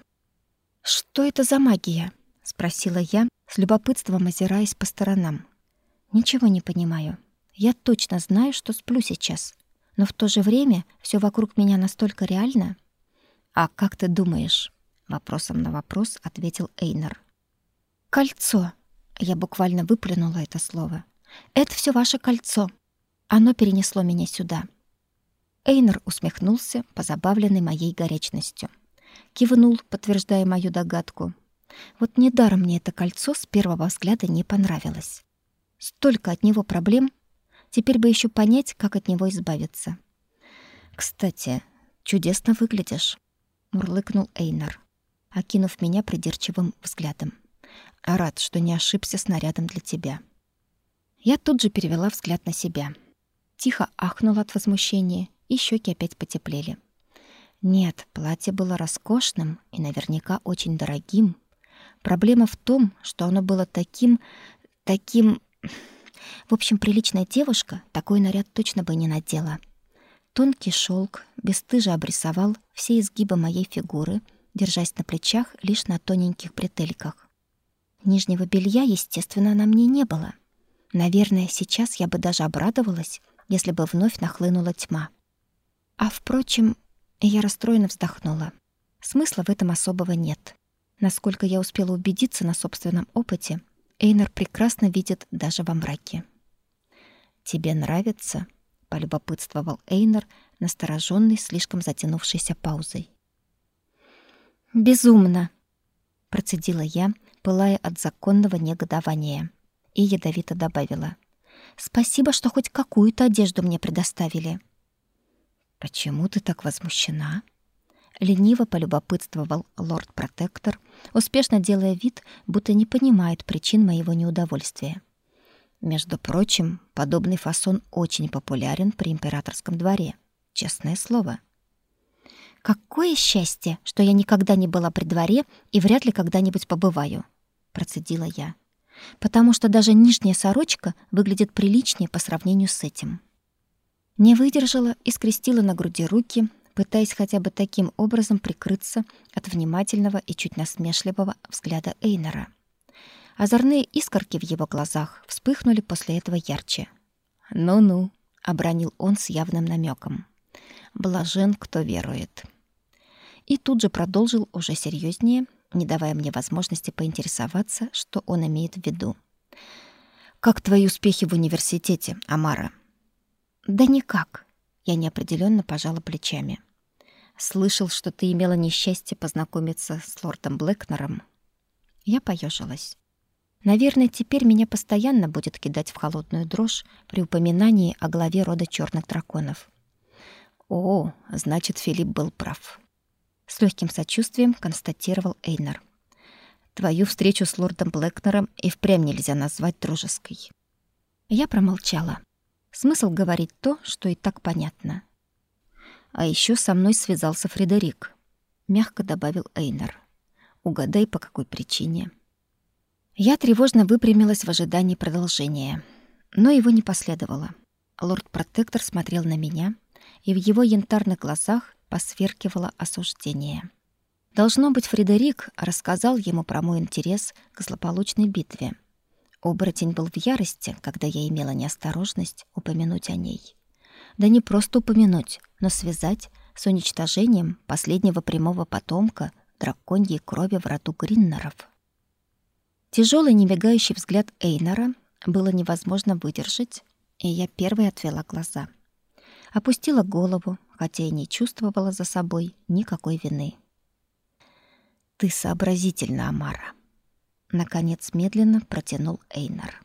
Speaker 1: «Что это за магия?» — спросила я, с любопытством озираясь по сторонам. «Ничего не понимаю. Я точно знаю, что сплю сейчас, но в то же время все вокруг меня настолько реально». «А как ты думаешь?» — вопросом на вопрос ответил Эйнер. «Кольцо!» — я буквально выплюнула это слово. «Это все ваше кольцо. Оно перенесло меня сюда». Эйнер усмехнулся, позабавленный моей горячностью. Кивнул, подтверждая мою догадку. Вот недаром мне это кольцо с первого взгляда не понравилось. Столько от него проблем. Теперь бы еще понять, как от него избавиться. «Кстати, чудесно выглядишь», — мурлыкнул Эйнер, окинув меня придирчивым взглядом. «Рад, что не ошибся снарядом для тебя». Я тут же перевела взгляд на себя. Тихо ахнула от возмущения и щеки опять потеплели. Нет, платье было роскошным и наверняка очень дорогим. Проблема в том, что оно было таким... таким... В общем, приличная девушка такой наряд точно бы не надела. Тонкий шелк бесстыже обрисовал все изгибы моей фигуры, держась на плечах лишь на тоненьких бретельках. Нижнего белья, естественно, на мне не было. Наверное, сейчас я бы даже обрадовалась, если бы вновь нахлынула тьма. А впрочем, я расстроенно вздохнула. Смысла в этом особого нет. Насколько я успела убедиться на собственном опыте, Эйнер прекрасно видит даже во мраке. «Тебе нравится?» — полюбопытствовал Эйнер, настороженный слишком затянувшейся паузой. «Безумно!» — процедила я, пылая от законного негодования, и ядовито добавила. «Спасибо, что хоть какую-то одежду мне предоставили». «Почему ты так возмущена?» Лениво полюбопытствовал лорд-протектор, успешно делая вид, будто не понимает причин моего неудовольствия. Между прочим, подобный фасон очень популярен при императорском дворе. Честное слово. «Какое счастье, что я никогда не была при дворе и вряд ли когда-нибудь побываю», — процедила я. «Потому что даже нижняя сорочка выглядит приличнее по сравнению с этим». Не выдержала и скрестила на груди руки, пытаясь хотя бы таким образом прикрыться от внимательного и чуть насмешливого взгляда Эйнера. Озорные искорки в его глазах вспыхнули после этого ярче. «Ну-ну», — обронил он с явным намеком. «Блажен, кто верует». И тут же продолжил уже серьезнее, не давая мне возможности поинтересоваться, что он имеет в виду. «Как твои успехи в университете, Амара?» Да никак. Я неопределенно пожала плечами. Слышал, что ты имела несчастье познакомиться с лордом Блэкнером. Я поежилась. Наверное, теперь меня постоянно будет кидать в холодную дрожь при упоминании о главе рода черных драконов. О, значит, Филипп был прав. С легким сочувствием констатировал Эйнер. Твою встречу с лордом Блэкнером и впрямь нельзя назвать дружеской. Я промолчала. Смысл говорить то, что и так понятно. А еще со мной связался Фредерик, мягко добавил Эйнер. Угадай, по какой причине. Я тревожно выпрямилась в ожидании продолжения, но его не последовало. Лорд-протектор смотрел на меня, и в его янтарных глазах посверкивало осуждение. Должно быть, Фредерик рассказал ему про мой интерес к злополучной битве — Оборотень был в ярости, когда я имела неосторожность упомянуть о ней. Да не просто упомянуть, но связать с уничтожением последнего прямого потомка драконьей крови в роду Гриннеров. Тяжелый немигающий взгляд Эйнора было невозможно выдержать, и я первой отвела глаза. Опустила голову, хотя и не чувствовала за собой никакой вины. «Ты сообразительна, Амара», Наконец медленно протянул Эйнар.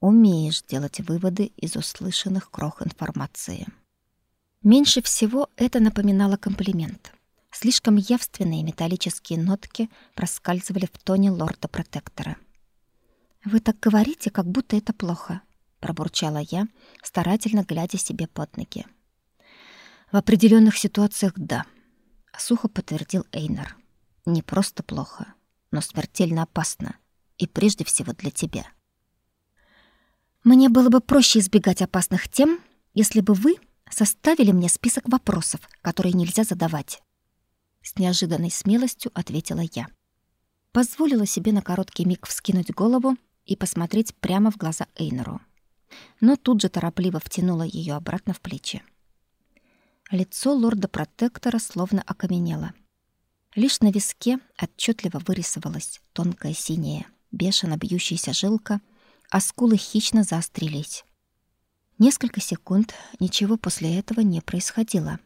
Speaker 1: Умеешь делать выводы из услышанных крох информации. Меньше всего это напоминало комплимент. Слишком явственные металлические нотки проскальзывали в тоне лорда-протектора. «Вы так говорите, как будто это плохо», — пробурчала я, старательно глядя себе под ноги. «В определенных ситуациях — да», — сухо подтвердил Эйнар. «Не просто плохо, но смертельно опасно. И прежде всего для тебя. Мне было бы проще избегать опасных тем, если бы вы составили мне список вопросов, которые нельзя задавать. С неожиданной смелостью ответила я. Позволила себе на короткий миг вскинуть голову и посмотреть прямо в глаза Эйнеру. Но тут же торопливо втянула ее обратно в плечи. Лицо лорда-протектора словно окаменело. Лишь на виске отчетливо вырисовалась тонкая синяя, бешено бьющаяся жилка, а скулы хищно заострились. Несколько секунд ничего после этого не происходило.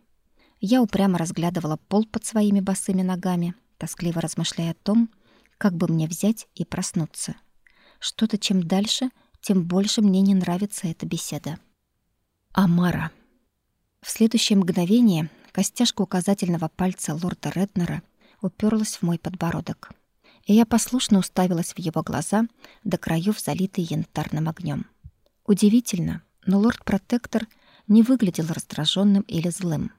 Speaker 1: Я упрямо разглядывала пол под своими босыми ногами, тоскливо размышляя о том, как бы мне взять и проснуться. Что-то чем дальше, тем больше мне не нравится эта беседа. Амара. В следующее мгновение костяшка указательного пальца лорда Реднера уперлась в мой подбородок, и я послушно уставилась в его глаза, до краев залитые янтарным огнем. Удивительно, но лорд-протектор не выглядел раздраженным или злым.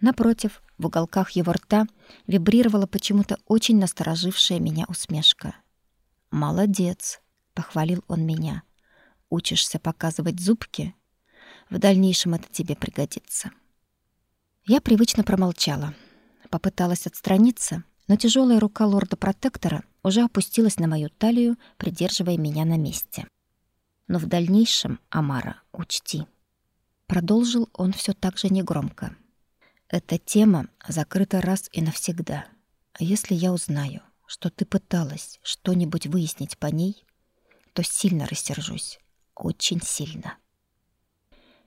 Speaker 1: Напротив, в уголках его рта вибрировала почему-то очень насторожившая меня усмешка. «Молодец», — похвалил он меня. «Учишься показывать зубки? В дальнейшем это тебе пригодится». Я привычно промолчала. Попыталась отстраниться, но тяжелая рука лорда-протектора уже опустилась на мою талию, придерживая меня на месте. Но в дальнейшем, Амара, учти. Продолжил он все так же негромко. Эта тема закрыта раз и навсегда. А если я узнаю, что ты пыталась что-нибудь выяснить по ней, то сильно рассержусь. Очень сильно.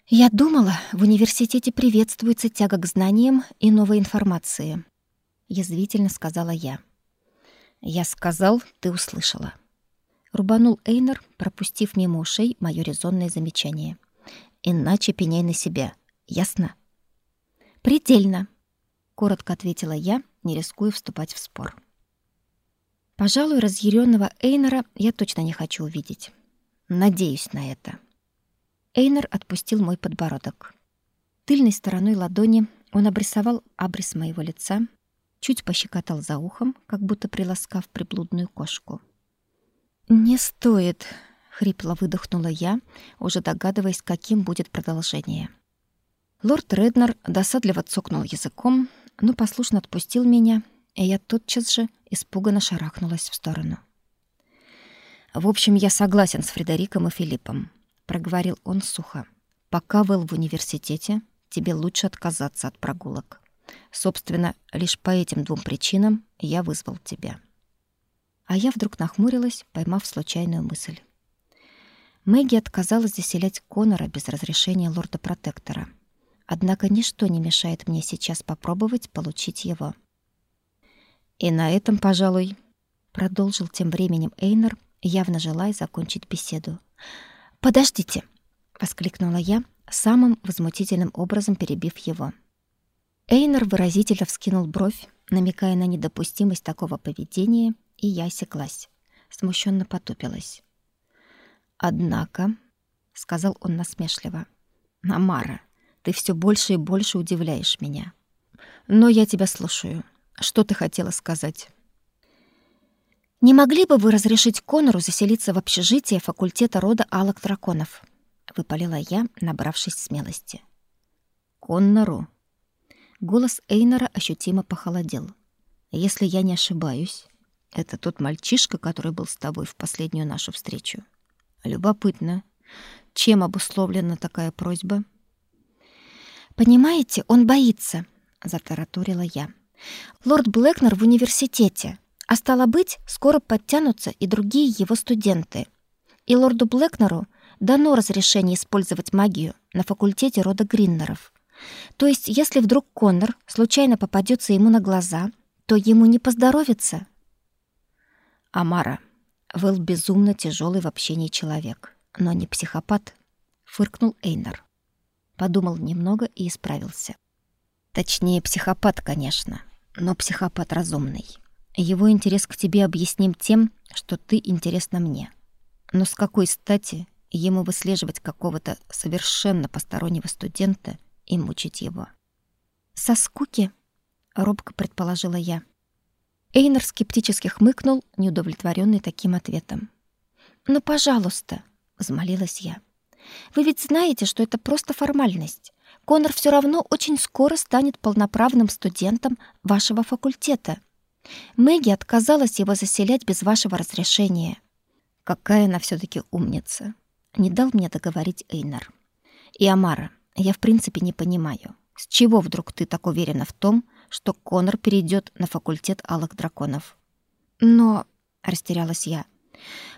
Speaker 1: Я думала, в университете приветствуется тяга к знаниям и новой информации. Язвительно сказала я. Я сказал, ты услышала рубанул Эйнер, пропустив мимо ушей моё резонное замечание. Иначе пеняй на себя. Ясно? Предельно, коротко ответила я, не рискуя вступать в спор. Пожалуй, разъяренного Эйнера я точно не хочу увидеть. Надеюсь на это. Эйнер отпустил мой подбородок. Тыльной стороной ладони он обрисовал абрис моего лица, чуть пощекотал за ухом, как будто приласкав приблудную кошку. «Не стоит», — хрипло выдохнула я, уже догадываясь, каким будет продолжение. Лорд Реднер досадливо цокнул языком, но послушно отпустил меня, и я тотчас же испуганно шарахнулась в сторону. «В общем, я согласен с Фредериком и Филиппом», — проговорил он сухо. «Пока Вэл в университете, тебе лучше отказаться от прогулок. Собственно, лишь по этим двум причинам я вызвал тебя». А я вдруг нахмурилась, поймав случайную мысль. Мэгги отказалась заселять Конора без разрешения лорда-протектора. Однако ничто не мешает мне сейчас попробовать получить его. И на этом, пожалуй, продолжил тем временем Эйнер, явно желая закончить беседу. Подождите, воскликнула я, самым возмутительным образом перебив его. Эйнер выразительно вскинул бровь, намекая на недопустимость такого поведения, и я осеклась, смущенно потупилась. «Однако», — сказал он насмешливо, — «Намара, ты все больше и больше удивляешь меня. Но я тебя слушаю. Что ты хотела сказать?» «Не могли бы вы разрешить Конору заселиться в общежитие факультета рода Алых Драконов?» — выпалила я, набравшись смелости. «Коннору?» Голос Эйнора ощутимо похолодел. «Если я не ошибаюсь, это тот мальчишка, который был с тобой в последнюю нашу встречу. Любопытно. Чем обусловлена такая просьба? Понимаете, он боится, затараторила я. Лорд Блэкнер в университете, а стало быть, скоро подтянутся и другие его студенты. И лорду Блэкнеру дано разрешение использовать магию на факультете рода Гриннеров. То есть, если вдруг Коннор случайно попадется ему на глаза, то ему не поздоровится. Амара. Вэл безумно тяжелый в общении человек, но не психопат, фыркнул Эйнар. Подумал немного и исправился. Точнее, психопат, конечно, но психопат разумный. Его интерес к тебе объясним тем, что ты интересна мне. Но с какой стати ему выслеживать какого-то совершенно постороннего студента и мучить его? Со скуки, робко предположила я. Эйнер скептически хмыкнул, неудовлетворенный таким ответом. «Ну, пожалуйста», — взмолилась я. «Вы ведь знаете, что это просто формальность. Конор все равно очень скоро станет полноправным студентом вашего факультета. Мэгги отказалась его заселять без вашего разрешения.
Speaker 2: Какая она все таки умница. Не дал мне договорить Эйнар. И Амара, я в принципе не понимаю, с чего вдруг ты так уверена в том, что Конор перейдет на факультет алых драконов?
Speaker 1: Но, растерялась я,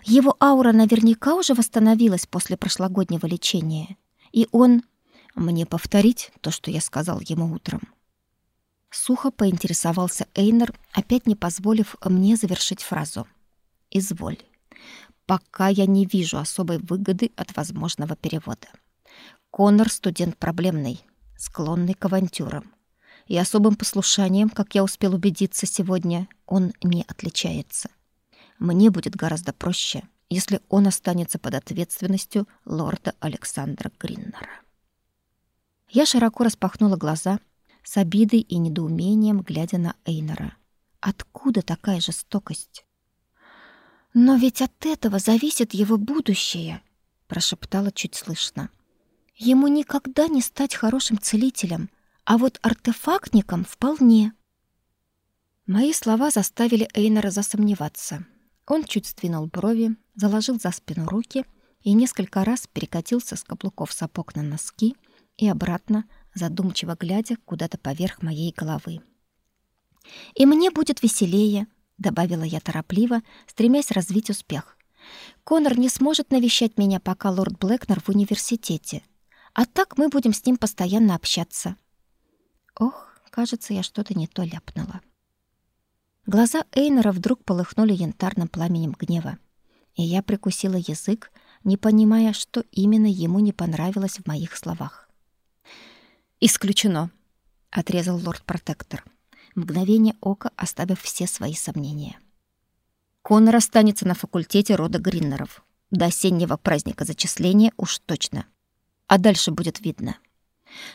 Speaker 1: его аура наверняка уже восстановилась после прошлогоднего лечения. И он...
Speaker 2: Мне повторить то, что я сказал ему утром. Сухо поинтересовался Эйнер, опять не позволив мне завершить фразу. «Изволь. Пока я не вижу особой выгоды от возможного перевода. Конор — студент проблемный, склонный к авантюрам. И особым послушанием, как я успел убедиться сегодня, он не отличается. Мне будет гораздо проще, если он останется под ответственностью лорда Александра Гриннера. Я широко распахнула глаза, с обидой и недоумением глядя на Эйнора. Откуда такая жестокость?
Speaker 1: Но ведь от этого зависит его будущее, прошептала чуть слышно. Ему никогда не стать хорошим целителем, а вот артефактником вполне.
Speaker 2: Мои слова заставили Эйнора засомневаться. Он чуть сдвинул брови, заложил за спину руки и несколько раз перекатился с каблуков сапог на носки и обратно, задумчиво глядя куда-то поверх моей головы.
Speaker 1: «И мне будет веселее», — добавила я торопливо, стремясь развить успех. «Конор не сможет навещать меня, пока лорд Блэкнер в университете. А так мы будем с ним постоянно общаться».
Speaker 2: Ох, кажется, я что-то не то ляпнула.
Speaker 1: Глаза Эйнера вдруг полыхнули янтарным пламенем гнева, и я прикусила язык, не понимая, что именно ему не понравилось в моих словах.
Speaker 2: «Исключено», — отрезал лорд-протектор, мгновение ока оставив все свои сомнения. «Конор останется на факультете рода Гриннеров. До осеннего праздника зачисления уж точно. А дальше будет видно».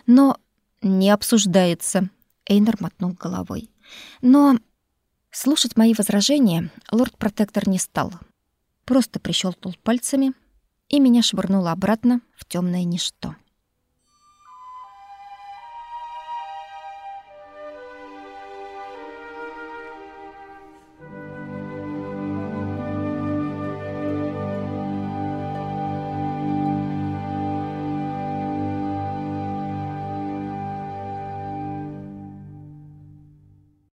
Speaker 2: «Но не обсуждается», — Эйнер мотнул головой. «Но Слушать мои возражения лорд-протектор не стал. Просто прищелкнул пальцами, и меня швырнуло обратно в темное ничто.